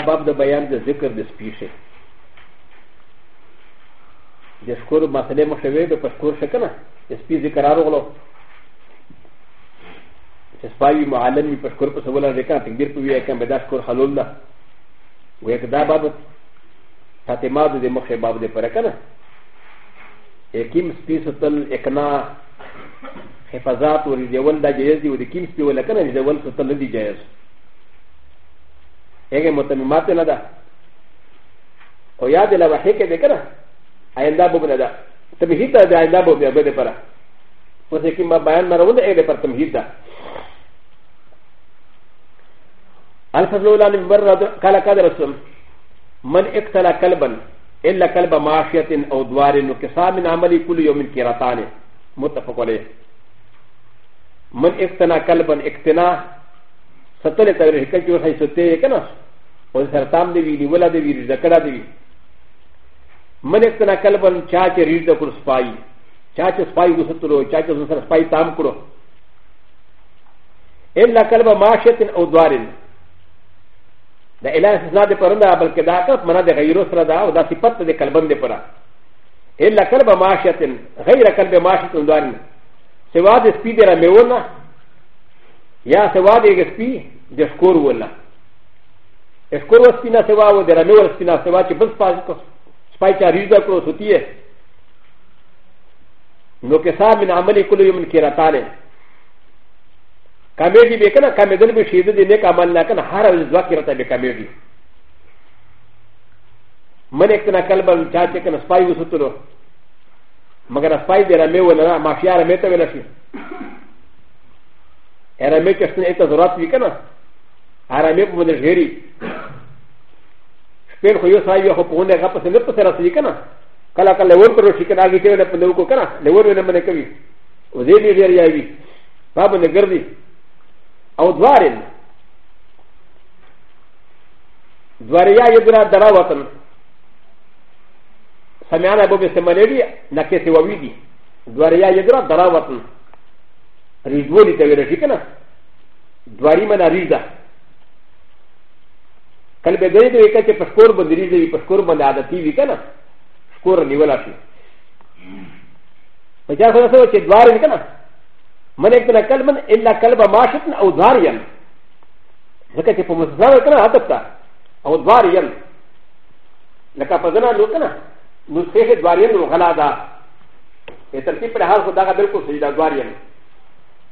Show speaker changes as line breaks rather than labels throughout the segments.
دا باب د بیان د ذکر د سپیشه د شکر مسئله مو شوی د پشکور شکنه د سپی ذکر راغلو چې سپایي معلم می پشکور په سوال راځي کنه تقدیر په وی کم به دا شکر حلول ده وې دا باب فاطمه د مخه باب د پر کنه یقین سپی ستل اکنا حفاظات ور دیول دا جایز دی و د کیم سپی ولکنه دیول ستل دی جایز دی هغه متممات نه ده او یاد له وحی کې ده کنه آینده به نه ده تمهید ده آینده به به ده پره اوس کې ما بیان مرو ده هغه پر تمهید ده الفضل الاول من بر قال قد رسول من اقتل كلبا الا كلب معاشيه او دوار وكسام من عملي كل يوم كيرتان متفق عليه من اقتنى كلبا اقتنى ستلت ا ل ه ك ج و ر ه ي ستيه كناس و سرطان دی وی نیولا دی وی رزا کړه دی من اکتنا کلبن چا چې رزا کړ سپای چا چې سپای وسطلو چا چې سر سپای تام کړو الا کلب ماشت او دوارن دا اله استثناء دی پرنده بلکې دا کف منا د غیرو سره دا او دا صفت دی کلبن دی پره الا کلب ماشت غیر کلب ماشت او دوارن سوا د سپی دی را میونه یا سوا دی سپی د شکور ونه ا ش ك و ر و س ب ي ن ا سوا و د ر ا م ي و ر س ب ي ن ا سوا چه بس پاس کو سپایچا ریزا کو سوتی ہے نو کسا من عمل کلو یمن کی رتانے کامیڈی بے کنا کامیدل بے شید دینے کا عمل نہ کنا ہر روز دعا کی رتا بے کامیڈی من ایک تنا کلب چاچے کنا سپائی و سوتلو مگر سپائی دے رمے و نہ مافیا رمے تے نہ شی رمے چشن ایک ضرورت بھی کنا عربي په باندې ژغري شپېر خو یو سړی یو خو په ونه هغه پسې نه پسې راسي کنه کله کله ور پر شي کنه هغه ته نه پنه وکړه کنه له ور نه منه کوي او دې دې ډیر یاوي باب نه ګرځي او دوارین دواریا یو ګرا درا وطن سمعنا ابو بسمنری نکې سی ووی دي دواریا یو ګرا درا وطن ریزولی ته ورشي کنه دواری منا ریزه カルベデリケチパスコーバンデリゼリパスコーバンダーティビカナスコーニワラシパジャーソーチドワリカナマネクラカルマンエラカルバマシャンオザリアンラケチパムザーカナアタタオザリアンラカパザナノカナノセヘドワリアンのハラダエタキプラハウダガベルコスリダドワリアン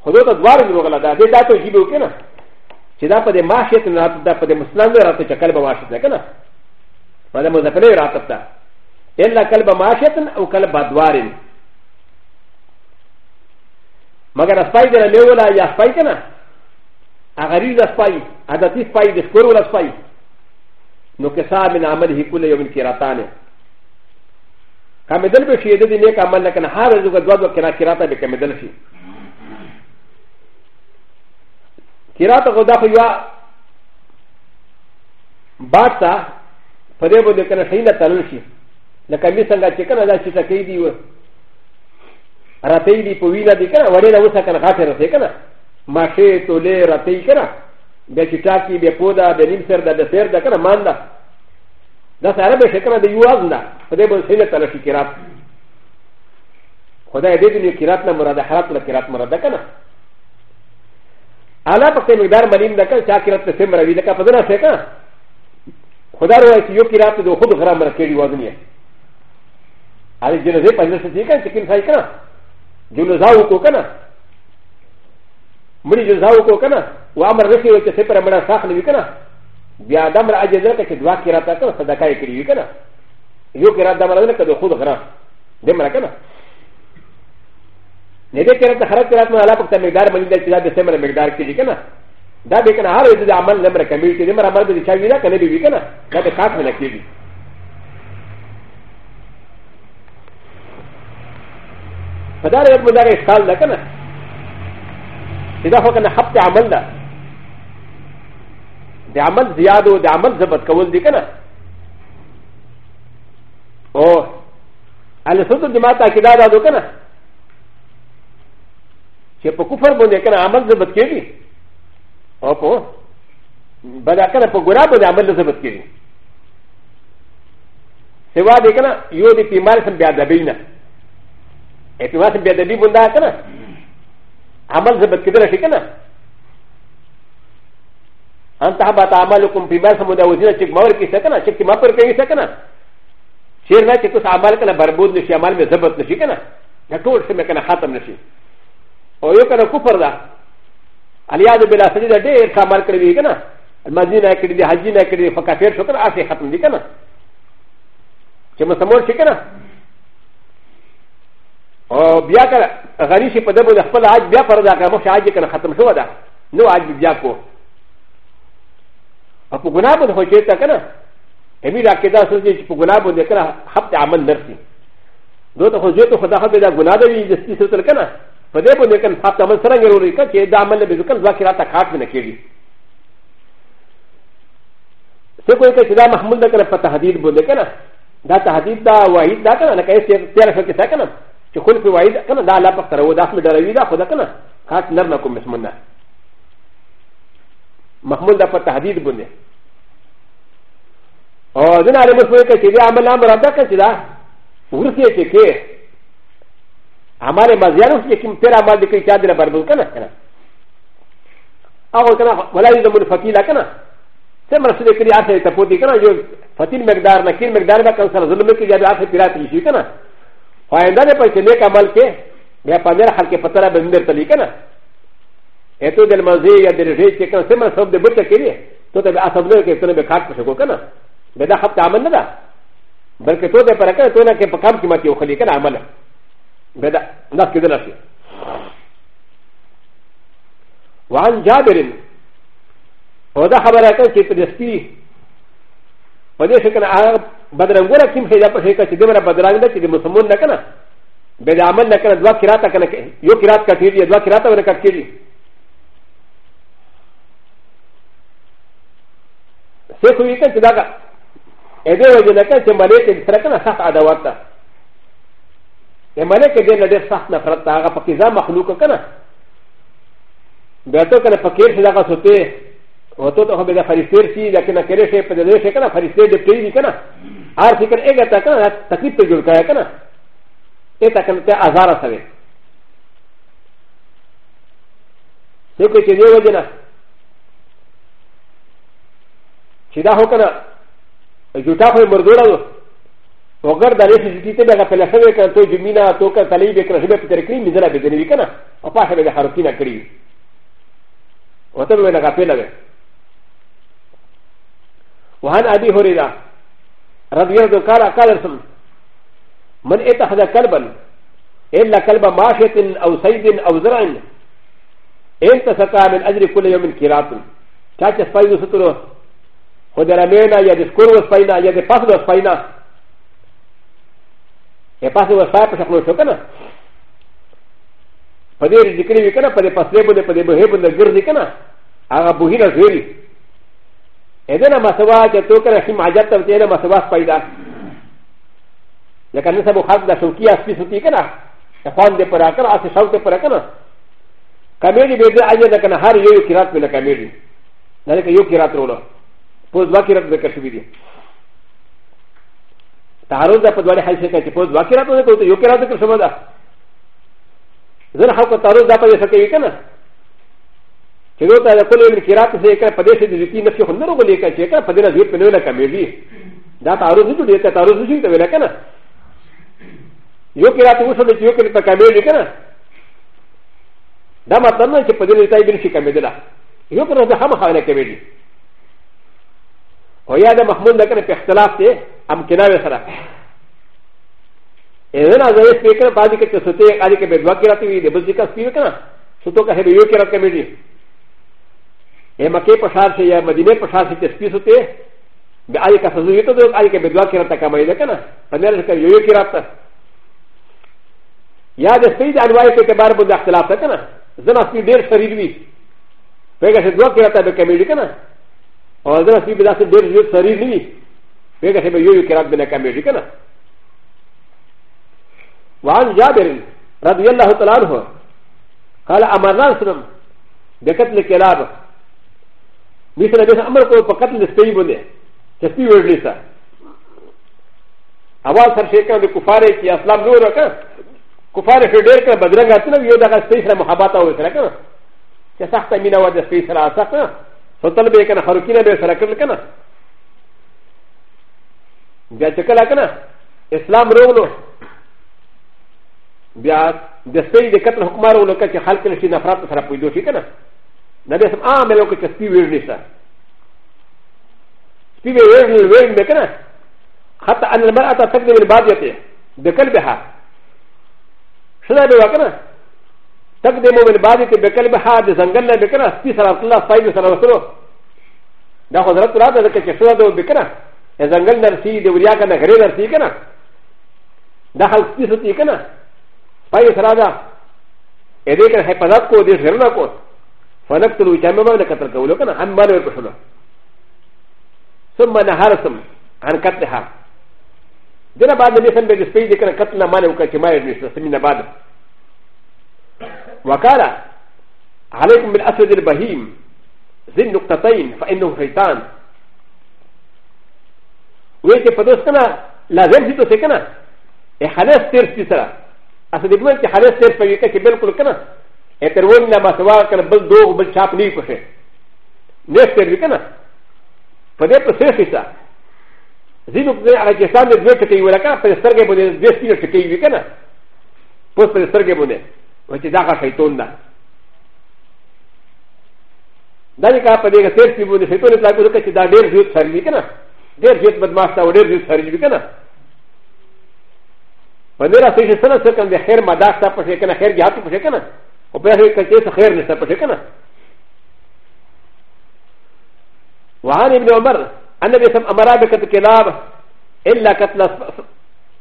ホドダドワリアンのハラダデダトジブキナ چې دا په د معاشیت نه راته دا په د مسلمان نه راته چې کلب معاشیت نه کنه په د مذکر نه راته تا الا کلب معاشیت او کلب بدوارین مگر اسپای دې له ولا یا اسپای کنه هغه ریز اسپای عادتي اسپای د ښکور ولا اسپای نو که صاحب من عمل هی کله یوم کی راتانه کمدل به شي د دې نیک عمل نه کنه هر ورځ دوه دوه کرا کرا ته به کمدل شي キラタゴダフィワバタファレボデカナシイナタルシなかみさんがチェカナダシタケディウラテイディポウィナディカナワレナウサカナハテラセカナマシェトレラテイカナベチタキベポダベニンセルダベセルダカナマンダダサラベシェカナディウアンダファレボシイナタルシキラタ خدای دې دې کړه نه مراده حالت نه کړه مراده کنه アラパテミダーマリンダカシャキラテセムラビダカパダセカホダロエキヨキラテドホドグラムラケリワズニエアリジェネゼパジェセティカンチキンサイカジュノザウコカナムリジュザウコカナワマラシウケセパラマラサフリウカナビアダムラアジェネケドワキラタカサダカイキリウカナヨキラダマラネカドホドグラムデマラカナ ن ب ي كانت حركه ر ا ت م ا ل ا ب ق ت مقدار من ذلك لا بسمر مقدار كي كنا دا بكنا هذا اذا عمل نمر كميل كي نمر عمل بذي شاي ذاك نبي بكنا لا بكاف من كيدي فدار يوم دار اشكال ذاك انا اذا فكنا حبت عمل ذا دي عمل زياده ودي عمل زبط كول دي كنا اوه على صدر دماغ تاكيدات هذا كنا چې په کفر باندې کنه عمل ضبط کېږي او په بل کنه په ګناه باندې عمل ضبط کېږي سوا دې کنه یو دې پیمار سم بیا دبی نه اې پیمار سم بیا دبی باندې کنه عمل ضبط کېدل شي کنه انت حبت عملكم پیمار سم دا وزیر چې مور کې سکنه چې ما پر کوي سکنه شیر نه چې کوم عمل کنه بربود نشي عمل مې ضبط نشي کنه دا ټول څه مې کنه ختم نشي او یو کنه کفر ده الیاد بلا سجده ډیر کمال کړی دی کنه مزین کړی دی حج نه کړی خو کافر شو کنه اسی ختم دی کنه چې مسلمان شي کنه او بیا کنه غنی شي په دبو د خپل حج بیا پر دا کنه مخ حج کنه ختم شو ده نو حج بیا کو او په ګناه باندې هوچې تا کنه همي راکیدا سوچي چې په ګناه باندې کنه حبت عمل نرسي دوی ته خو زه ته خدا خو دا ګناه دی د سې سره کنه په دې باندې کله حتی عمل سره غوړي کړه چې دا عمل به ځکه ځکه راته کاټ نه کېږي څه کوي چې دا محمود کنه په تهدید باندې کنه دا تهدید دا واحد دا کنه لکه یې تیر شو کې کنه چې خپل په واحد کنه دا لا پخ تر و دا خپل دروي دا خدا کنه کاټ نر نه کوم مسمنه محمود دا په تهدید باندې او دنا له مسوي کې چې دا عمل امر ادا کړه چې دا ورسې چې کې アマレマジャロフィキンペラマディケチャーデラバルカナカナアワカナワラリドムファティラカナセマスレクリアセタポティカナヨファティメダーナキンメダーナカンサラズムキヤダーセピラティシュカナファイナレパチネカマルケヤパネラハケパタラベンデルタリカナエトデルマゼヤデルジェイチェカンセマソブデブテキリトテベアサブレケトネベカクシュコカナベダハタマンダバルケトデパラカトナケパカムキマティオカリカナアマラだけでなし。وعن جابر وذا خبر كان في فلسطين وذا شكل عرب بدرنغورا كم حيدا بشيكا تدمر بدرنغا تدمر مسلمون لكنا بدا عمل لكنا دوا كراتا كنا يو كرات كثير دوا كراتا ولا كثير سيكو يكن تداكا اذا وجدنا كان سماليك تركنا سخ عدواتنا ا م ل ك د ي ن د ي سخت نفرت ت ا غ ا فكيزا مخلوق كنا بيتو كان فكير شي لغا سوتي وتو تو بدا فريسير شي لكن كره شي بدا لي شي كنا فريسير دي بتي كنا ار شي كان ايغا تا كنا تكليف تو جول كاي كنا اي تا كان تا ازار سوي سيكو شي ديو وجنا شي دا هو كنا جوتا هو مردولا و غر د لیسه چې ته دغه فلسفه وکړې ته جمینا تو کا تلې به کړې به پتر کړې مزرا به دې وکنه او پاشه به حرکتونه کړې او ته به لګا پیلې وهن ابي هريره رضي الله قال قال رسول من اتخذ كلبا الا كلب ماشيه او صيد او زرع انت سقى من اجر كل يوم كرات چاچه سپایو سترو خدای رمینا یا د سکور وسپاینا یا د پاسو وسپاینا ا پاسه و سای په شکل شو کنه په دې ذکر وی کنه په دې پسې باندې په دې به باندې ګرځي کنه هغه به نه زوري ا دې نه مسوا چې تو کنه چې ماجت ته دې نه مسوا پیدا لکه نن سبو خلق د شوکیا سپی سپی کنه خوان دې پر اکر اسه شوق دې پر کنه کمیډي به دې اجه د کنه هر یو کیرات په لکه کمیډي نه لکه یو کیرات ورو پوز وا کیرات ذکر شوی دی تعرض ده پدوالي حيث كي تفوز واكراتو ده كوتو يوكراتو كر شما ده زن حقو تعرض ده پدوالي سكي وكنا كدو تا ده كل من كراتو سي كنا پدوالي سي دزيكي نفسي خندرو بلي كنا چه كنا پدوالي زيور پنولا كميجي ده تعرض نجو ده تعرض نجو ده ولا كنا يوكراتو وصل ده يوكراتو كميجي كنا ده مطلب نه چه پدوالي تاي بلشي كميجي ده يوكراتو ده خام خوانا كميجي و یا د محمود لکه په اختلاف دی ام کناوي سره اذن از اس پہ کر بعد کے چستے علی کے بدوا کی رات ہوئی دبل ذکر سی کنا سوتو کا ہے یو کی رات کمیٹی اے مکے پشار سے یا مدینے پشار سے تسبیح ہوتے بے علی کا سزو تو علی کے بدوا کی رات کا مے کنا پندرہ کا یو کی رات یا د سپید انواع په اعتبار باندې اختلاف ده کنه زنا سپید ډیر شریر وي پیګه چې دوه کې راته به کمیډی کنه او دا سی بلا سے دیر جو سریر نہیں پیگا سے یو یو کرات بنا کمیشی کنا وعن جابر رضی اللہ تعالیٰ عنہ قال امرنا سلم بقتل کلاب مثل بیس امر کو پا قتل سپی بندے چسپی وردلی سا اول سر شیکا دے کفارے کی اسلام نور رکا کفارے شو دیر کر بدرنگ آتنا یو دا سپی سر محباتا ہوئی سر کنا چا سخت امینہ ودا سپی سر آسخت کنا فتل به کنه خرکینه به سره کړل کنه بیا چکلا کنه اسلام روغلو بیا د سپی د قتل حکم راولو کچې خلک نشي نفرت سره پویدو شي کنه نبی اسم عام یو کچې سپی ویل نشته سپی ویل ویل مې کنه حتی ان المرأة تقدم البادیة بقلبها شنو به وکنه タクデモメンバディテベケルバハデザンガルベケナスピサラトラファイブサラトロダホザラトラダケチェソラドベケナエザンガルナシーデウリアカナグレナシーケナダハスピスティケナファイブサラダエレケナヘパダコディスガルナコファナクトウチャメマネカタカウロケナアンバレクショナサンマナハラサムアンカテハデラバディメンベディスペイディケナカタナマネウカチマイリスタミナバディ وقال عليكم بالاسد البهيم ذي النقطتين فانه شيطان ويجي فدوس كنا لازم تدوس كنا حالات سير سيسرا اسد ابن كي حالات سير فيك كي بالكل كنا اترون لما سوا كنا بل دوغ بل شاپ ني كشه نستر كنا فدي پر سير سيسرا ذي نقطتين على جسام دوي كتي ولا كنا فدي سرگه بده دوي سير كتي وكنا پس پر سرگه بده و چې دغه شیطان ده دا یې کا په دې کې سیر کې بونه شیطان اطلاع کوي چې دا ډېر زیات سر دی کنه ډېر زیات بدمعاش تا ډېر زیات سر دی کنه په دې راځي چې سره سره کنه خیر مداخ تا پښې کنه خیر جهات پښې کنه او په هغه کې چې خیر نشته پښې کنه وعن ابن عمر ان النبي صلى الله عليه وسلم امر بقتل كلاب الا قتل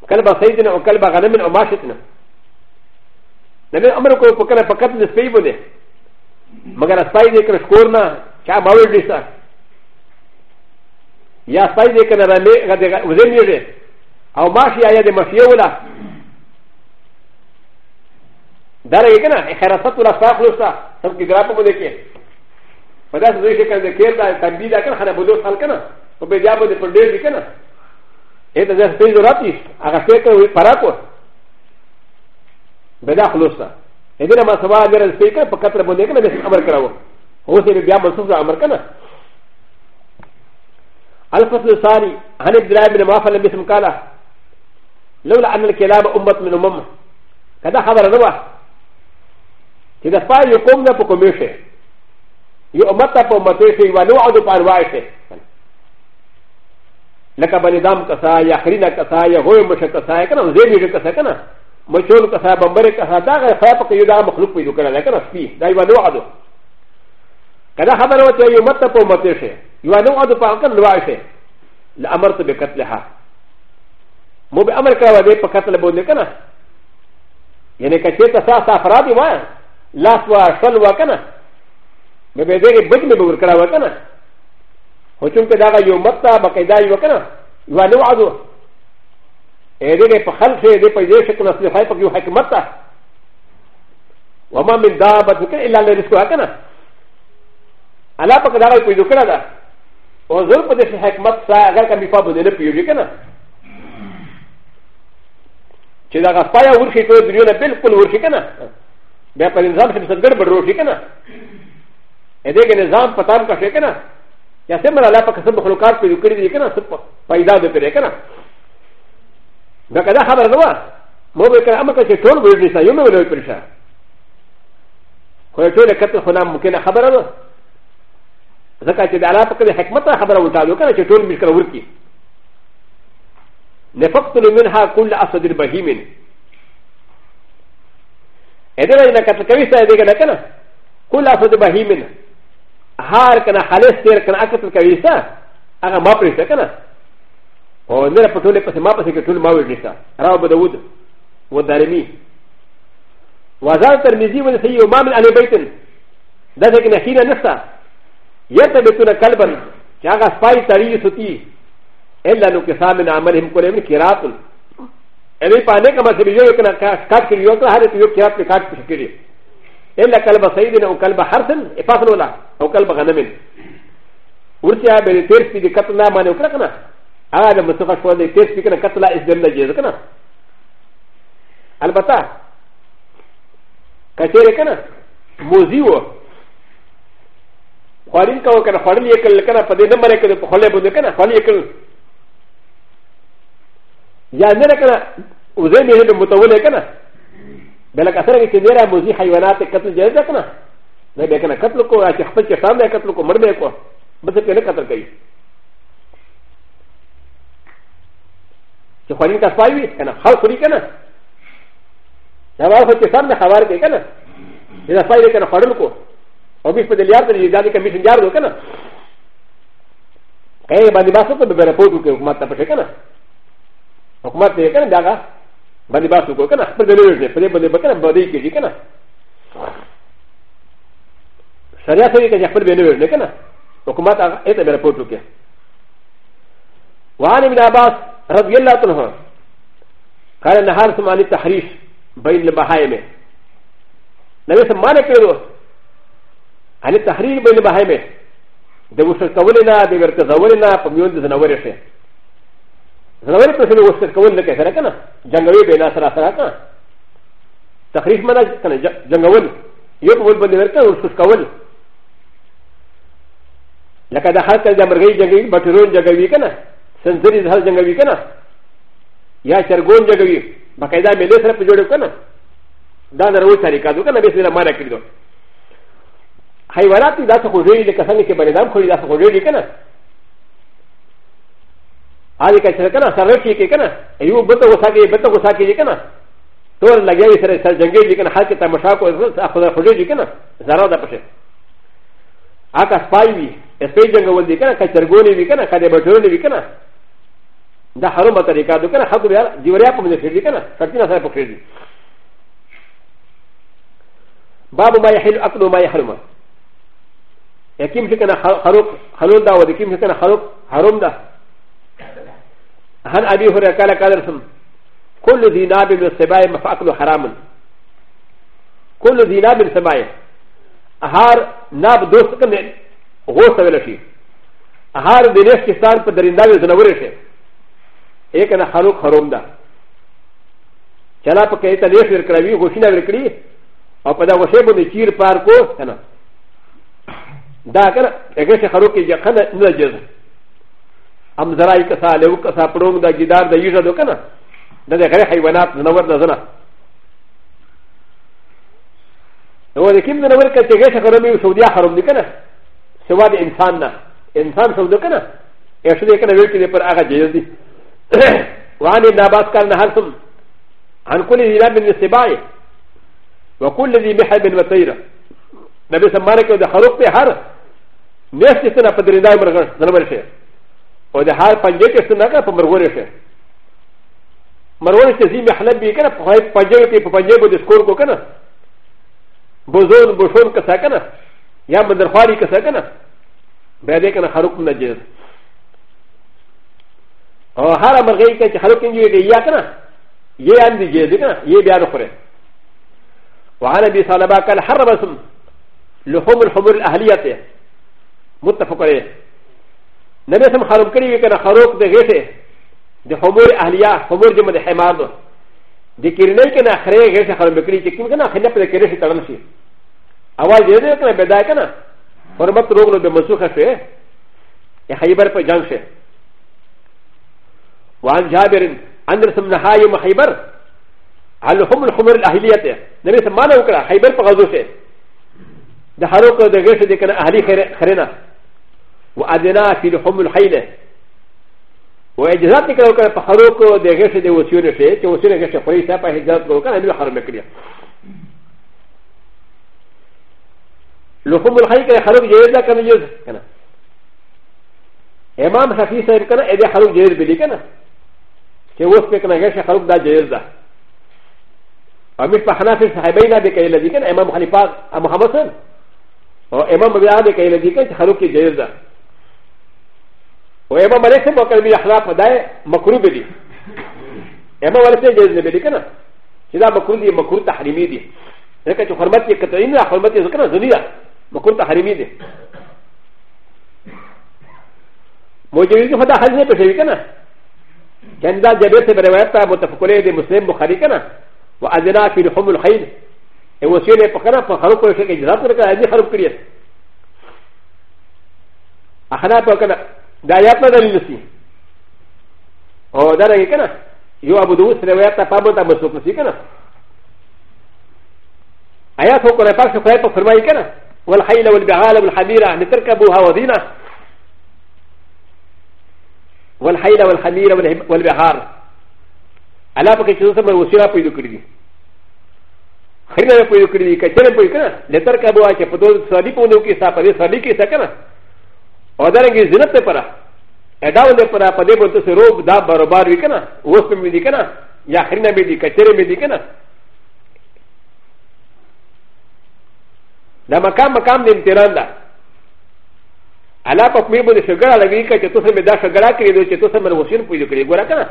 كلب سيدنا وكلب غنم وماشتنا ن م ا م ر ك و ك ل ا فقط ن س ب ي بني مجرى سايد ك ر ش ك و ر ن ا كما هو الدشا يا سايد ك ر ا م ي وزن يجي او ماشي ايا د مشيولا دارك انا حراسات ولا فاخلصا سبكي غرابه ملكي فداس زي كان ذكر دا تنبيه لكن انا بدور خلقنا وبجابه د فردير كنا اذا زي سيد راتي اغسطه فراكو بدا خلوصا اذا ما سوا غير السيكر فكتر بنيك انا بس امر كراو هو سيبي بيا منصوص امر كنا الفصل الثاني عن عبد الله بن مافل باسم قال لولا ان الكلاب امه من امم كذا خبر نبا كذا فاي يقوم ذا بكميشه يؤمتا بمتيشه ونوعد بانواعشه لك بني دام كسا يا خرينا كسا يا هو مش كسا يا كنا زي مش كسا كنا مچون کسا بمبر کسا دا غیر خیاب که یو دا مخلوق پیدو کنه لیکن اسپی دا یو نوع دو کدا خبر وچه یو مت پا متر شه یو نوع دو پا کن نوع شه لامرت بقتلها مو به امر کړه دې په قتل باندې کنه یعنی کچې ته سا افراد وای لاس وا شل وا کنه مې به دې بچ مې بور کړه وا کنه هو چې دا یو مت با قاعده یو کنه یو نوع دو ا ل ي ن ي فخل في ا ل ي ب ي ش ك ن ا س ل ح ي ب ك ي ح ك م ت ه وما من د ا ب ة ك ا ل ا ل ر س ك ه ك ن ا على ب ك د ا ر ي ك و ي د ك ر ا د ا وزر ب د ش ح ك م ت س ا غ ا ك م ي ف ا ب د ن ب ي و ج ك ن ا ش د ا غ ا ف ا ي ا و ر ش ي ك و ي د ر ي و ن ب ل ك ل و ر ش ي ك ن ا ب ا ب ا ل ن ظ ا م ش م س د ر ب ر و ش ي ك ن ا
ا
د ي ك ن ظ ا م ف ت ا م ك ش ي ك ن ا يا سمر على ب ك س ب خ ل ق ا ت ب ي و ك ر ي د ك ن ا سبب ف ا ي د ا ب ي ر ي ك ن ا だから、はらわ。もうから、あまかし、トンブルにさ、よめろいプレッシャー。これ、トレカトフォナムケなはらわ。だから、アラパケでヘクマタはらわた、よから、トンブルからウキ。ネファクトルミンハークルアサディルバヒミン。エデライナカタカリサイディガナカナ。クルアサディバヒミン。ハーカナハレスティアカナアカタカリサ。アガマプリサカナ。او نه په ټوله پسې ما پسې کې ټول ما وړي تا راو به داود و دارمي وزار ترمذي و سي امام علي بيتن دا څنګه نه هیله نشته يته بتونه قلبن چې هغه سپای تړي سوتي الا نو کې سامن عملهم کوله من قرات اوی پانه کما سې یو کنه کاټ کې یو ته هر یو کې اپ کاټ کې کړي الا قلب سيدنا او قلب حرثن افاصل ولا او قلب غنمن ورته به تیر سپي دي کتل ما نه وکړه アラムスカシュワンでテスピカナカトライズデムジェズカナアルバタカチェレカナモジオファリンカオカナファリエクルカナパデナマレクルホレブデカナファリエクルヤネレカナウゼミヘルムトウレカナベラカセレキネラモジハイワナテカトジェズカナなべかなカトロコアチェファチェファンデカトロコマルベコバセケレカトルケイ چې خوړین کا سپای وي کنه خل خوري کنه دا واه چې سم نه خبر کې کنه دا سپای دې کنه خړل کو او بیس په دلیار ته ځان کې کمیشن جار دو کنه کای باندې باسو ته به رپورټ وکړي حکومت ته پښه کنه حکومت دې کنه داګه باندې باسو کو کنه خپل دلیل دې په دې باندې بکنه باندې کېږي کنه شریعت یې کې خپل بیل ویل کنه حکومت هغه ته به رپورټ وکړي وعن ابن عباس رضي الله عنه قال نهار سمعني التحريف بين البهائم نبي سمعني كله عن التحريف بين البهائم د وسر کولنا د ورته زولنا په میون د زنورې شه زنورې په سره وسر کول نه کوي کنه جنگوي به نه سره سره کنه تخریف منا کنه جنگول یو په ول باندې ورته وسر کول لکه د خلک د مرغۍ جنگوي بټرون جنگوي کنه سنزري زهر جنگوي کنه یا چرګون جنگوي باقاعده ملي سره په جوړو کنه دا نه روي طریقه دو کنه به سره مانا کړو حیوانات دا څه خوږي لکه څنګه چې بنظام خوړي دا څه خوږي کنه هغه کې سره کنه سره کې کنه یو بته وسا کې بته وسا کې کنه ټول لګیا سره سره جنگي کنه حال کې تماشا کو خپل خوږي کنه زرا ده پشه اګه سپایوي سپې جنگول دي کنه کچرګونی وي کنه کده بټورونی وي کنه だハロマタリカドからハトやディオリアポメディフェリカナ、サティナサイポフェリ。バブマイヘルアクロマイハロマ。エキムシカナハロハロダウディキムシカナハロハロムダ。ハンアビホレカラカラソン。كل دينار من السبايا مفاكل حراما كل دينار من السبايا هار ناب دوسكن غوصه ولا شيء هار دينش كستان بدريندا وزنورشه ا ك ن ا حلوك حرم دا چلا پا كيتا ليش ورکروي غشينا ورکري او پا دا غشه بنده چير پار کو کنا دا کنا اگرش حلوك جاقن نجز ام زرائی کسا لیو کسا پرونگ دا جدار دا یوزا دو کنا دا دا غیر حیوانات نور دا زنا نو دا کم دا نور کتا اگرش حرمي و سعودیا حرم دی کنا سوا دا انسان نا انسان سعودو کنا ایشو دا کنا ویل کنا پر آغا جیز دی وعن ابن عباس كان نهرتم عن كل ذي لاب من السباع وكل ذي محب وطيرة نبي سمانك وده خروق ده هر نيس جسنا پدرين داي مرغن نمر شه وده هر پنجه جسنا کا پا مرغور شه مرغور شه ذي محلب بي کنا پنجه وكي پا پنجه بود سکور کو کنا بزون بشون کسا کنا یا مندرخواری کسا کنا بیده کنا خروق نجیز او هر مرغی که چه خلق کنجوی که یا کنه یه هم دی جیزی کنه یه بیان خوره و عن ابی سالبا کل حر بسم لحوم الحمر الاهلیت متفق علیه نبی سم خلق کنی کنه خلق دی غیشه دی حمر اهلیه حمر جمع دی حیمار دو دی کرنی کنه خره غیشه خلق کنی چه کم کنه خنه پر کرنشی ترن شی اول جیزی کنه بیدای کنه حرمت روغ نو به منسوخه شوه یا خیبر پر جنگ شوه وعن جابر أن رسم نهاية محيبر هل هم الحمر الأهلية نبي سمعنا وكرا حيبر بغزوشة ده حروق ده غيرش ده كان أهلي خرنا وأدنا في لحم الحيلة وإجزات كلا وكرا بحروق ده غيرش ده وسيونة شيء وسيونة غيرش خريسة فإجزات كلا وكرا نبي حرم كريا لحم الحيلة كان حروق جيد لا كان يجوز كان امام حفيظ صاحب كان إذا حروق جيد بلي كان چې اوس په کنه غشه خلق دا جایز ده امیر په حنفی صحابین به کوي لدی کنه امام حنیفه او محمد سن او امام ابو عبد کوي لدی کنه خلق کې جایز ده او امام ملک سن وکړ می اخلاق ودای مکروه دي امام ملک سن جایز نه دي کنه چې دا مکروه دي مکروه تحریمی دي ځکه چې حرمت یې کتعین نه حرمت یې ذکر نه ځنی مکروه تحریمی دي موجود کې خدا حل نه پېښوي کنه كان ذا جبرت بروايات متفكرة دي مسلم بخاري كنا وأذنا في لحوم الخيل وسيلة بخنا فخروق وشك إجزاء كنا هذه خروق كريت أخنا بكنا دعياتنا دليل نسي أو ده رأي كنا يو أبو دوس روايات فابو تا مسلوك نسي كنا آيات هو قرآن پاک شکرائے پر فرمائی کنا والخيل والبعال والحميرة لتركبوها وزينة والحيل والحمير والبحار الله پاک چې څه مر وسیله پیدا کړی دي خیره پیدا کړی دي کچره پیدا کړه لتر کا بوا چې په دوه سړی په نو کې صاحب دې سړی کې سکنه او درنګي زینت پره اډاو دې پره په دې بنت سره روغ دا برابر وکنه اوس په مې دي کنه یا خیره مې دي کچره مې دي کنه دا مقام مقام دې امتحان ده الله په مې باندې شګړه لګی کړه چې تاسو مې دا شګړه کړې دوی چې تاسو مې وسیر پوي کړې ګوره کنه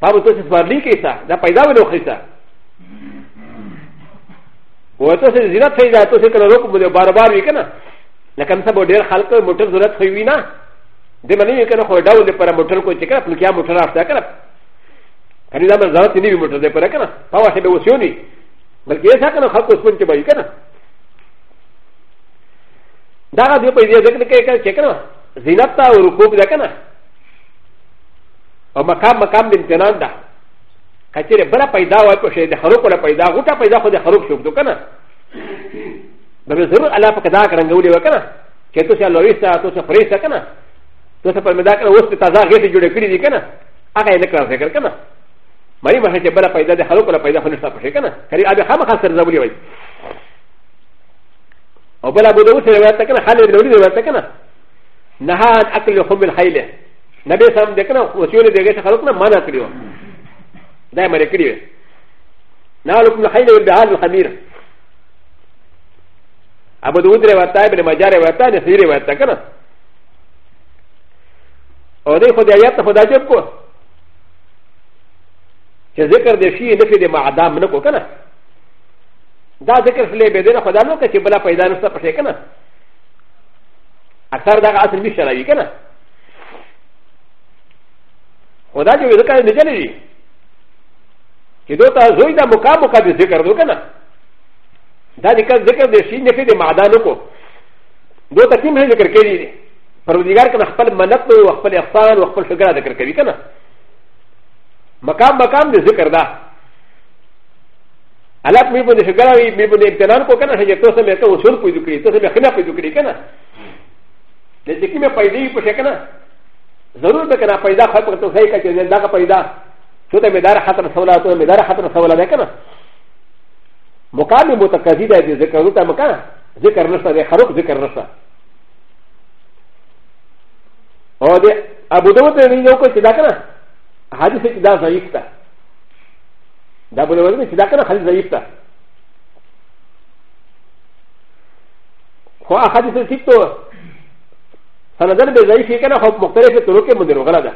پاره تاسو سپارلی کې څه دا پیدا ونه خې څه و تاسو زیرت پیدا تاسو کله روک مې بار بار وی کنه لکه سبا ډېر خلک موټر ضرورت خو وی نه دې منې کنه خو داو دې پر موټر کو چې کړه خپل کیا موټر راسته کړه کني دا مې ضرورت نه وی موټر دې پر کنه پاوه شه به وسیونی بلکې څه کنه خلک اوس پنځه به کنه だが、でも、いや、でかい、チェックな。ゼナタウルコブだかな。おまかまかんでんてなんだ。かちればらぱいだわこしで、ハロコラパイダ、ウタパイダホでハロクションとかな。
だ
めずる、あらぱかだからんがうりわかな。チェットシャロリスタ、トシャプレイサかな。トシャパメダカのウスタザーゲージュレクリディかな。あかいなかぜかな。マリマヘチェバラパイダでハロコラパイダホネスタプシェかな。かりあべはまかせるざぶりわい。او بل ابو داود روایت کنه خالد بن ولید روایت کنه نهان اكل خم الخيل نبي سام دکنه وسیونه دغه خلق نه مانع کړیو دا مری کړیو نالکم الخيل والبعال الخمير ابو داود روایت ابن ماجه روایت نه سی روایت کنه او دې خدای آیات ته خدای جب کو چې ذکر دې شي نفي دې معدام نه کو کنه دا ذکر سلی به دینه خدا نو کچې بلا پیدا نشته پښې کنه اکثر دا اصل می شرعي کنه خدا جو ذکر نه چلی دي چې دوتا زوی دا مکا مکا دې ذکر دو کنه دا ذکر ذکر دې شي نه دې معدانو کو دوتا کیم نه ذکر کړی دي پروردگار کنه خپل منت او خپل احسان او خپل شکر ذکر کړی کنه مقام مقام دې ذکر ده アラクミブでしがらみ、ミブでテランポケナシェトセメカウソルプリクリ、トセメカナプリクリケナ。で、キメパイディープシェケナ。ザルベケナパイダーハトセイカチェンダカパイダー。トセメダーハトソラトメダーハトソラレケナ。モカミモタカジダディゼカルタマカナ。ゼカルナサデハロクゼカルナサ。おで、アブドウテリノコシダカナ。ハジセキダーザイクタ。ダブルウェルシダカのハリザイフタ。ファハリスティット、サラダルベザイフィケナホモクレフトロケモデロガラダ。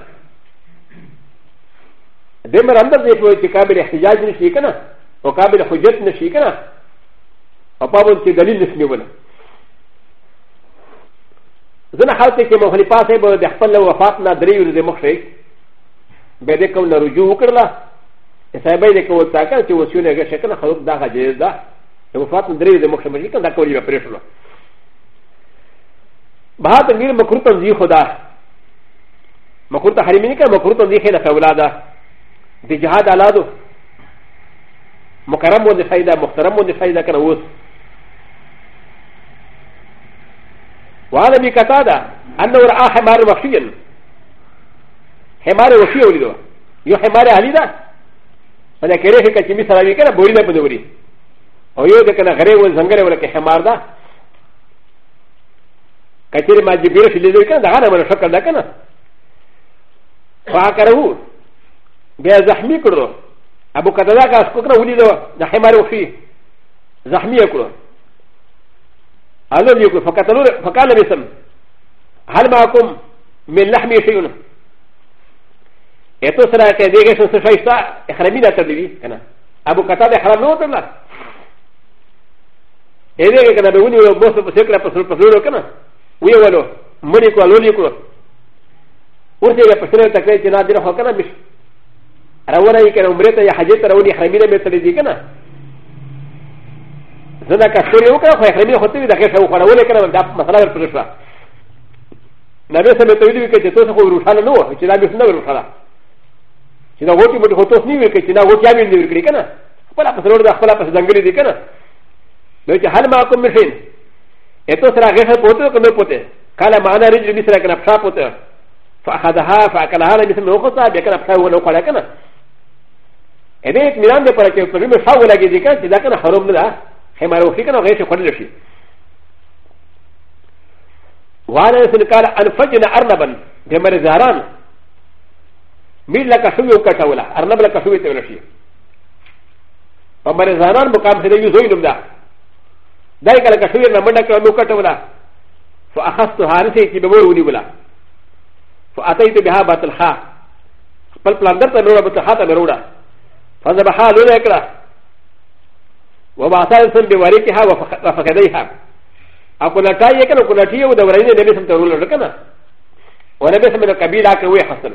でも、アンダーでフォーチカビレヒジャージのシーカナ、オカビレフォジェットのシーカナ、オパブンチダリンですね。زنه حالت کې مخالفت به د خپل وفات نه درې ورځې مخکې به د کوم نه رجوع وکړله سبب دې کو تا کا چې وسیونه کې شکل خلق دا غجې دا چې وفات درې دې مخ مجلس دا کولی به پرېښلو بها تنویر مکرو تنزیه خدا مکرو ته حریم نه کړ مکرو تنزیه خیر ته ولاده د جهاد الادو مکرم و نفایده محترم و نفایده کنه اوس وهذا بكتاده انه راى حمار وحشيا حمار وحشي ولده يو حمار اهلي ده ولكن يجب ان يكون هناك اشياء اخرى ويجب ان يكون هناك اشياء اخرى كثير ما جبير في ذلك دعانا من الشكر لكنا فاكره بزحمي كرو ابو كتلاك اسكوكرا ولدو نحمر فيه زحمي كرو الو يقول فقال باسم هل معكم من لحم شيء エトスラケディゲションセファイスター、エハラミダテビビ、アボカタデハラノーテナ。エレゲナベウニオボスセクラプスルプスルケナ。ウィオロ、モニコアロニコロ。ウテレプスルタクレイティナディラホカナビシ。アラワナイケナムレタヤハジェタラウニハラミダメタリディケナ。ザナカシュリオカファイハラミホテルダケシャウファラウレケナマサラプルシャ。なべさめというけど、そこをウルシャラノー、ウチラビスナウルシャラ。چې دا وټي مټي هوتوس نیو کې چې دا وټي امي نیو کې کنه خپل په سرور د خپل په ځنګلي دي کنه نو چې حل ما کوم مشين اته سره غیره پوتو کوم پوتې کاله معنا رجل دې سره کنه پښا پوتې فاخذها فاكلها لم يسمع وقتا بیا کنه پښا ونه کړه کنه ا دې یک میران دې پر کې په دې مشاو لګي دي کنه چې دا کنه حرام نه ده خمار وکړي کنه غیره خړل شي وانا سن قال انفجنا ارنبا بمر زهران ミラカシュウカタウラ、アナブラカシュウテウラシー。パマレザーンボカムセレユズウィルダ。ダイカラカシュウナマダカムカタウラ。ファハストハリセイキベウウニウラ。ファアテイトビハバトルハ。パルプランダタメロバトハタメロダ。ファザバハルレクラ。ウバサンセンビワリキハワファカデイハ。アコナタイエカのコナティオウダウライネネビスントウルルルカナ。ウレベスメのカビラカウエハスナ。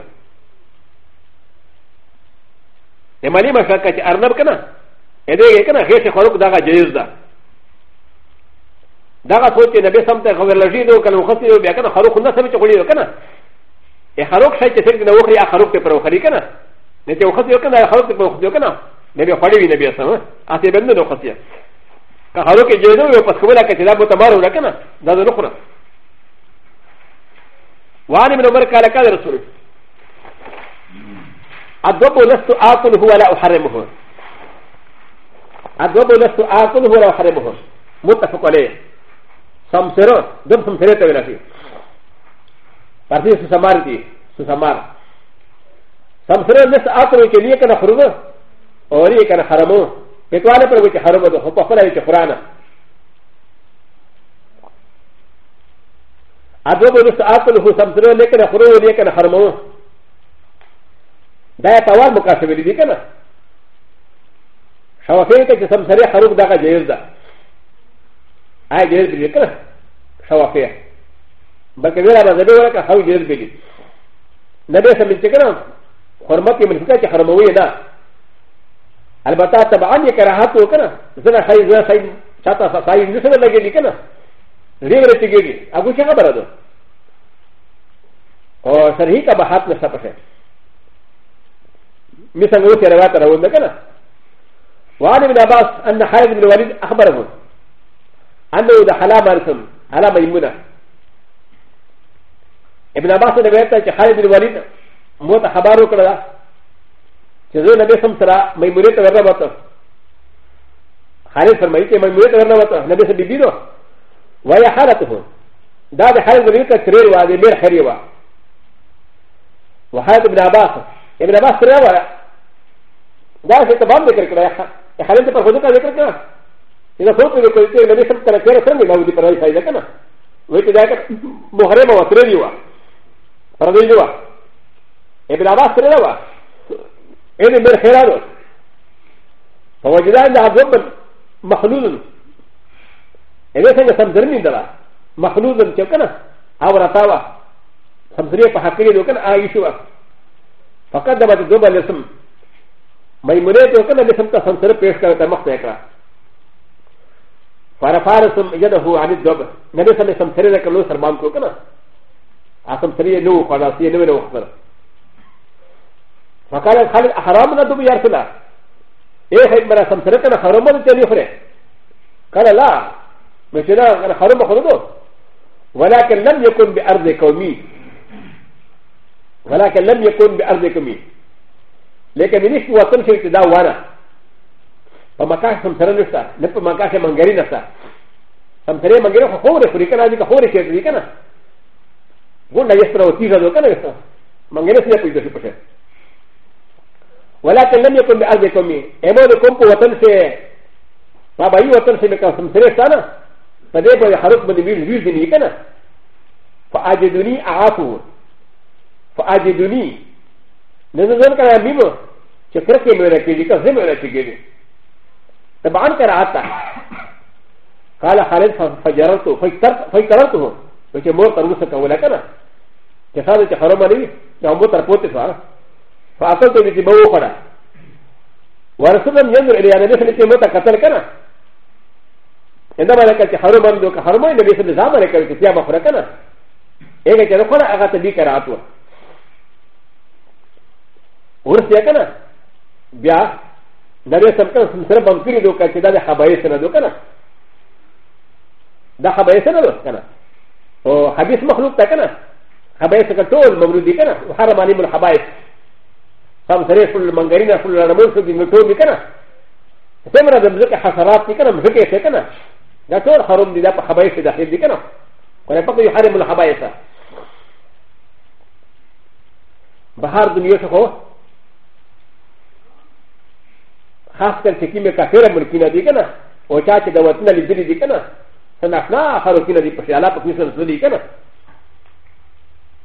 د مالی مشرکه چې ارنب کنه ا دې کنه غیش خلق دغه جایز ده دغه څو چې نبی سم ته خبر لږی دو کنه خسته یو بیا کنه خلق نه سم چې غړي کنه ا خلق شای چې څنګه وخري ا خلق ته پر وخري کنه نه چې وخسته یو کنه خلق ته پر وخسته یو کنه نبی خړی وی نبی سم ا ته بند نو خسته که خلق کې جایز وي پس خبره کړه چې دا به تمارو نه کنه دا نه خره وعن ابن عمر قال قال رسول الله ادوب لست اكل هو لا احرمه ادوب لست اكل هو لا احرمه متفق عليه سمسرو دم سمسرو تولى فيه پارسی سسمار دی سسمار سمسرو لست اكل کے لیے کنا خرم اور یہ کنا حرمو پکوانے پر وچ حرم دو ہپا پر وچ قران ادوب لست اكل هو سمسرو لیکن خرو لیکن حرمو دا په وار مکاشفه لري کنه شوافی ته چې سم سره خروج دغه جایز ده آی جایز دی کنه شوافی بلکې ویلا به زبې ورکه خو جایز دی نبی سم چې کنه حرمت یې منفقه چې حرموي نه البته تبعا یې کراهت وکنه زنه خی زنه خی چاته سای نه سره لګېږي کنه ریور تیګېږي هغه څه خبره ده او سره هی کا بحث نشه پشه مثل نوتي رواه رواه كنا وعن ابن عباس ان خالد بن الوليد اخبره انه دخل مارسم على ميمونه ابن عباس رواه خالد بن الوليد موت خبره كذا جزء نبي سمسرا ميمونه تغربته خالد فرمائي كي ميمونه تغربته نبي سبيبينه وهي حالته دا د خالد بن الوليد كرير وهذه مير خيري وهذا ابن عباس ابن عباس رواه だし、たばんでくれ。はれてパフォーカーでくれ。いや、そういうことで、メディスンからキャラクターになるでくれ。いや、かな。ウェイトだけ、モハレマはトレビューは。パラディーは。エブラバスレラは。エレメルヘラド。パワジダンダーズオープン、マハルズン。エレセンがサムズミダラ。マハルズン、チェックな。アワラタワ。サムズリアパハキリドカン、アイシュワ。ファカダバデドバレスム。マイムレートをかなりさんたさんとペースからたまってから。ファラファラスム、やだほう、ありどぶ。なべさんにさんてれなかのさまんこかな。あさんてれの、ファラスムのおか。ファカラハラムなどぶやすな。えへんばらさんてれかなハラムのてりほれ。からら、めしら、ハラムほど。ولكن لم يكن بأرض قومي ولكن لم يكن بأرض قومي لكن من يشكو وطن شركة دا وانا فمكاش سمسرن نشتا نبقى مكاش منغري نشتا سمسرن منغري خوري خوري كنا جيكا خوري شركة دي كنا قلنا يسرا وتيجا دو كنا يسرا منغري سيا كوي دوشي بشي ولكن لم يكن بأرضكم اما دو كمبو وطن سي بابا يو وطن سي مكا سمسرن نشتا نا فده بو يحرق من ويل ويل دي كنا فأجدوني أعافو فأجدوني ن ز ز ن كان ميمو شكرك ميرا كيجي كزم ميرا كيجي طبعا كان عطا قال خالد فجرته فجرته وكي مور تروسه كولا كان كخالد كحرم عليه لو مو تربوت فا فاصلت بيتي بوخرا ورسولا ينظر الى ان يدخل في موتا كتل كان عندما لك حرم عليه كحرم عليه بيسم زعما لك يا مخرا كان ايه كان اغا تبي كراتوه و ر س ي ك ن ا بيا نبي سمكن سمسر بمكري دو كتدا د خبائي سندو كنا د خبائي سندو كنا و حبيس مخلوق تكنا خبائي سكتول مولودي كنا و حرم عليم الحبائي سمسري فل منغرينا فل رمون سدي نتوب كنا سمرا دمزك حسرات كنا مزكي سكنا دا ټول حرم دي دا په خبائي داخل دي كنا ولا فقط يحرم الحبائي بهار دنيا شخو خاص کر چې کیمه کافره ملکینه دي کنه او چا چې د وطن لیدلې دي کنه سنافنا خروکینه دي په شاله په کیسه رسول دي کنه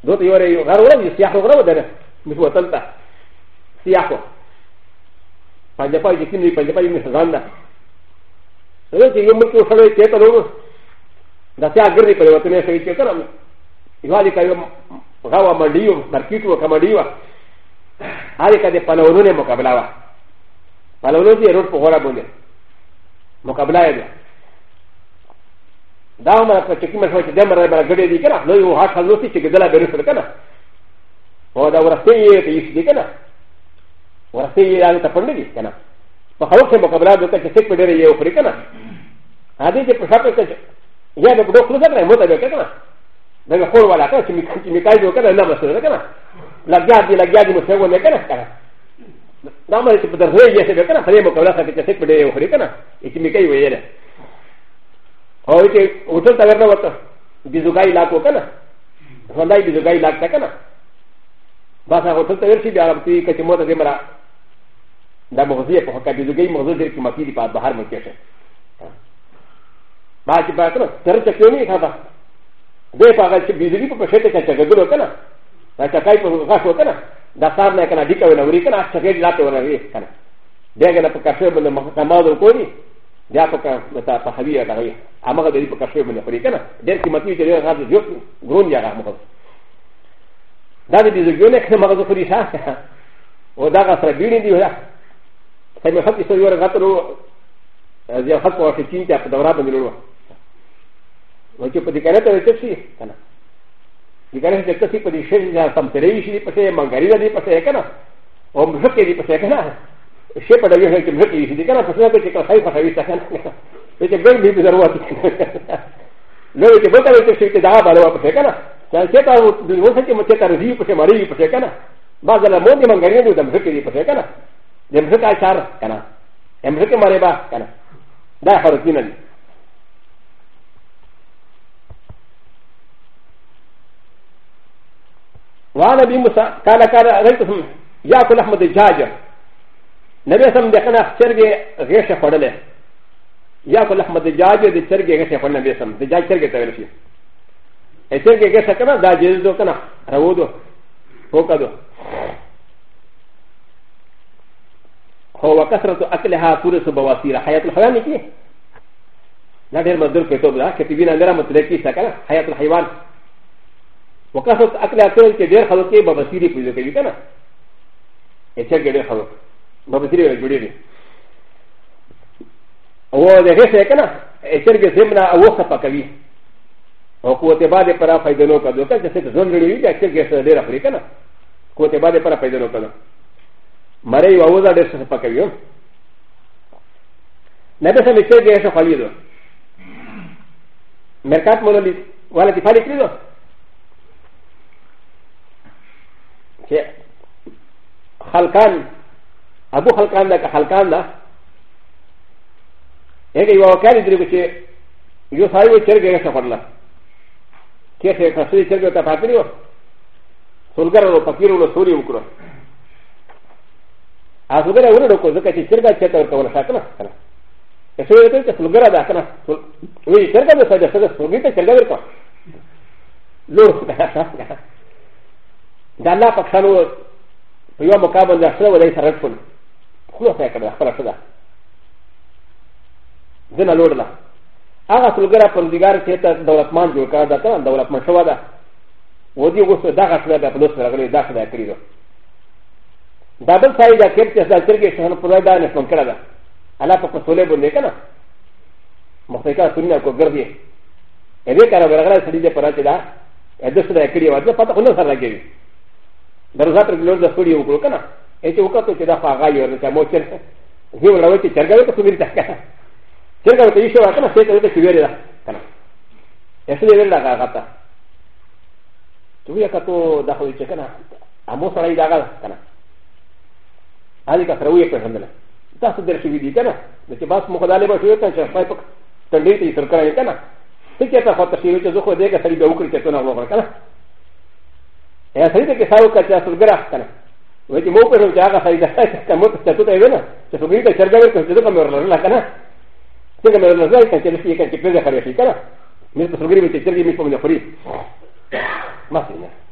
دوی یو رې یو غار ورې سیاح غره ودره مش وطن ته سیاح پنجابای چې کیمه پنجابای مش ځان ده نو چې یو ملک سره کې ته ورو دا سیاح ګرځي په وطن یې شي چې کنه یوالي کا یو غوا مډیو مرکیټو کمډیو هغه کده په لورونه مقابله وکړه パロロジーロープホラボネモカブライダダウマーチキマシュデマラバーグレディケナノヨハカロシチキデラベルフルケナオダウラセイエイシディケナウラセイエイアルタポンディケナパハロケモカブラドケチセクデレイオフリケナアディケプシャプケチヤドクロクロザレモタベケナダメホーワラケチミカイドケナナマスレケナラギャディラギャディモセウネケナダマリスプダーヤセベカナ、ハレモカラサケセプデオフリカナ、イキミケイウエレ。オイテウトタガナワタ、ビズガイラコカナ、ファンダイビズガイラカナ。バサウトタウシビアラティケチモタデマラ、ダモゼポカビズゲイモズデキマキリパバハムケシェ。マジバトル、テレチェキュニカバ。で、パワーチビズギポシェテケチェグロカナ。なかかいとがそうかな。ださなかなりかわなうりかな、しゃべりだとわなりかな。でがなぽかしゅうぶのまかまどこに、であぽかまたぱはりやがり、あまがでりぽかしゅうぶのこりかな。でんきまきゅうてるはずよく、ごんやがもこ。だでずぎょねかまがどこりさ。おだがさびゅりんでよや。さみはきそういうがとろ、やはこはきちんたぱだらばにろ。わきゅうぱでかれたらちし。ل ك ن ه ج ت س ي ق د ي ش ي ن ا س م ت ر ي ش ي ب س ي م ا ن غ ر ي د ا د ي ب س ي ك ن ا و م ز ك ي د ي ب س ي ك ن ا ش ي ب د ا ي ش ي ك م ز ك ي ش ي ك ن ا ف س ي ك ي ك ا ل خ ي ف ا ي س ك ن ا ل ك ن ب ي ب ز ر و ا ت لو ي ك ب و ت ا ل ك ش ي ك د ا ب ا ل و ا ب س ي ك ن ا ل ك ت ا ب ل و س ك ي م ت ت ا ر ز ي ب س ي م ا ر ي ب س ي ك ن ا ب ا ز ل ا م و د ي م ا ن غ ر ي د ا م ز ك ي ب س ي ك ن ا د م ز ك ا ش ا ر ك ن ا م ز ك ي م ا ر ي ب ا ك ن ا دا ح ر ك ي ن ا وعن ابي موسى قال قال رايتهم ياكل احمد الجاجر نبي سم دخنا شرقي غيشه خرله ياكل احمد الجاجر دي شرقي غيشه خرله نبي سم دجاج شرقي تغير فيه شرقي غيشه كما دجاج دو كنا رودو هوكادو هو كثرة أكلها تورس بواسير حياة الحيوان كي لا غير مدر كتب لا كتبين غير متلكي سكنا حياة الحيوان و ك ا س ت أ ك ل ا ت ل ك د ي ر خ ل ق ي ب ب س ي ر ي ف ي ز ك ي ك ن ا ي ت ش ك د ي ر خ ل ق ب ب س ي ر ي ج و ر ي ر ي و د ه ي س ي ك ن ا ي ت ش ك د ي ر م ن ا أ و خ ف ك ي و ق و ت ب ا د ي ب ر ا ف ا ي د ن و ك د و ك ا س ت ز و ن ر ي ي ك ي ت ش ك د ي ر ف ر ي ك ن ا ق و ت ب ا د ي ب ر ا ف ا ي د ن و ك د و م ر ي و ا و ز ا د ي ر ف ك ي و ن ب س م ي ت ش ك د ي ر ف ا ل ي د و م ر ك ا ت م و ل ل ي و ل ا ت ي ف ا ل ي ك ر ي د و خلقان ابو خلقان ده كخلقان ده هيك يوكالي دريبتي يصاروا ترجع سفرلا كيف يكسر ترجع تفاتريو سلغرو فكيرو سوري وكرو ا سلغرا ورو كو زكا ترجع تشتا وكولا شاكلا سلغرا ده سلغرا ده كنا وي ترجع ده سلغرا ده سلغرا ده سلغرا ده لور د الله په شانو په یو مقام باندې خپل ولای سره شول خو څه کړل خپل شدا ځنه لوړله هغه څلګر په دیګار کې ته دولتمان جوړ کړ دا ته دولتمن شو دا و دې وګورئ دا غټه ده په لوس راغلي دا خدای کړی دا دا بل ځای دا کې چې ځل کې شهر پر دا نه څنګه کړل الله په څولې باندې کنه مخکې سنیا کو ګرځي اې دې کار ورغله سړي دې پراته دا ادس دا کړی و دا پته خو نه سره لګیږي ダザトルのフリオブローカナ。エチオカトチダファガヨルザモチェル。ウィーラウティチェルガルトクビリタカナ。チェルガルトイシュラカナセトルテキュリラカナ。エスレルラガガタ。トウィアカトダホイチェカナ。アモサライダガカナ。アリカサウィアプランダナ。ダスデルシビリカナ。でバスモカダレバシュウカンシャファイポク。トンディティスルカナイカナ。テキャタファタシウチェゾコデカサリドウクリテトナウォーカナ。ا سيدي كساو كاسو غرافكا ويتي موقف جاغا سيدا كموت تتوتا ايضا تفكرت شرغل كتبقى مرلا كنا تلك مرلا زي كان تلفي كان تفكرت خريفي كنا مثل تفكرت تشرغل مثل من الخريف ما فينا